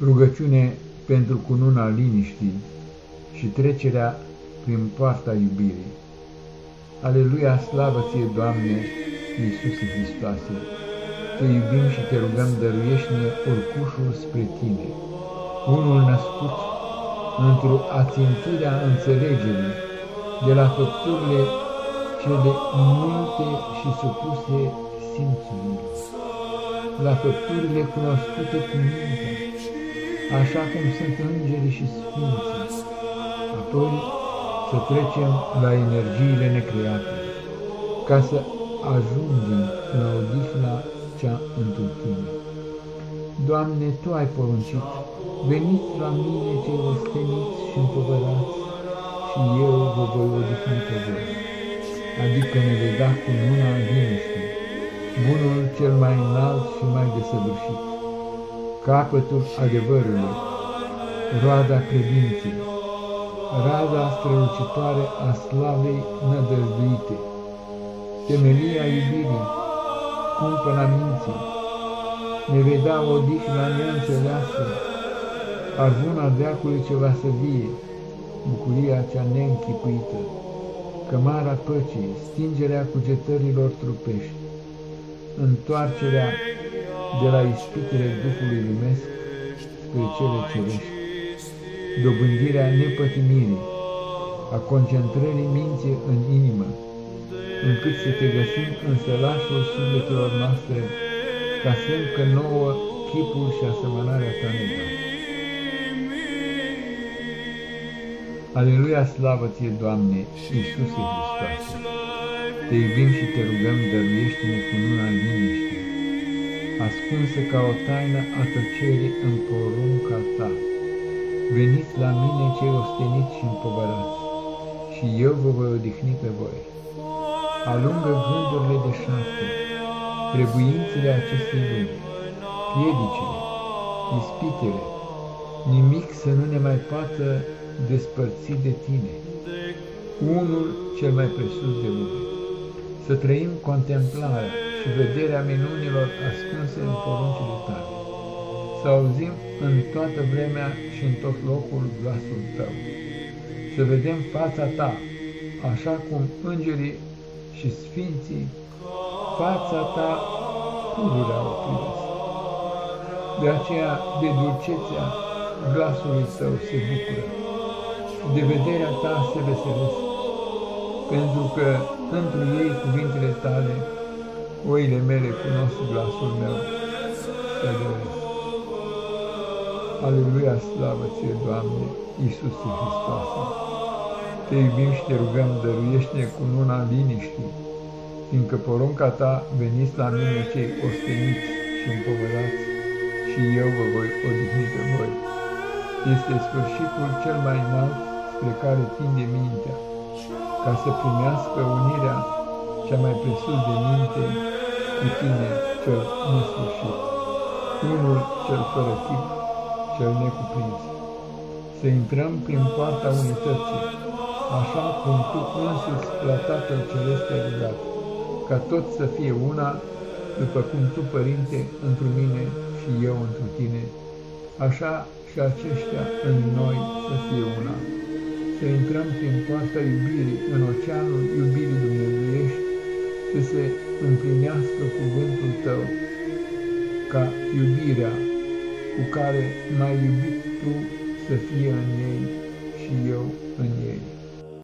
Rugăciune pentru cununa liniștii și trecerea prin poarta iubirii. Aleluia, slavă ție, Doamne, Iisuse Hristoase! Te iubim și te rugăm, dăruiește-ne urcușul spre Tine, unul născut într-o ațintirea înțelegerii de la făpturile cele multe și supuse simțului, la făpturile cunoscute cu mintea, așa cum sunt îngerii și sfinții, apoi să trecem la energiile necreate, ca să ajungem în odihna cea într tine. Doamne, Tu ai poruncit, veniți la mine cei osteniți și împovărați, și eu vă voi odihni pe voi, adică ne vei da cu mâna liniștii, bunul cel mai înalt și mai desăvârșit capătul adevărului, roada credinței, raza strălucitoare a slavei nădăjduite, temelia iubirii, cumpăna minții, ne vei da odihna neînțeleasă, arvuna veacului ce va să vie, bucuria cea neînchipuită, cămara păcii, stingerea cugetărilor trupești, întoarcerea de la ispitele Duhului lumesc spre cele cerești, dobândirea nepătimirii, a concentrării minții în inimă, încât să te găsim în sălașul sufletelor noastre, ca semn că nouă chipul și asemănarea ta ne dă. Aleluia, slavă ție, Doamne, Iisuse Hristoase! Te iubim și te rugăm, dăruiește-ne cu luna liniște, ascunsă ca o taină a tăcerii în porunca ta. Veniți la mine cei osteniți și împovărați, și eu vă voi odihni pe voi. Alungă gândurile de șapte, trebuințele acestei lumi, piedicile, ispitele, nimic să nu ne mai poată despărți de tine, unul cel mai presus de lume. Să trăim contemplarea, și vederea minunilor ascunse în poruncile tale. Să auzim în toată vremea și în tot locul glasul tău. Să vedem fața ta, așa cum îngerii și sfinții fața ta pururea o privesc. De aceea, de dulcețea glasului tău se bucură, de vederea ta se veselesc, pentru că întru ei cuvintele tale Oile mele cunosc glasul meu, să doresc. Aleluia, slavă ție, Doamne, Iisuse Hristoase! Te iubim și te rugăm, dăruiește-ne cu luna liniștii, fiindcă porunca ta veniți la mine cei osteniți și împovărați, și eu vă voi odihni pe voi. Este sfârșitul cel mai înalt spre care tinde mintea, ca să primească unirea cea mai presus de minte cu tine cel nesfârșit, unul cel fără tip, cel necuprins. Să intrăm prin poarta unității, așa cum tu însuți la Tatăl Celeste ai rugat, ca tot să fie una, după cum tu, Părinte, întru mine și eu întru tine, așa și aceștia în noi să fie una. Să intrăm prin poarta iubirii în oceanul iubirii dumnezeiești, să se împlinească cuvântul tău, ca iubirea cu care m-ai iubit tu să fie în ei și eu în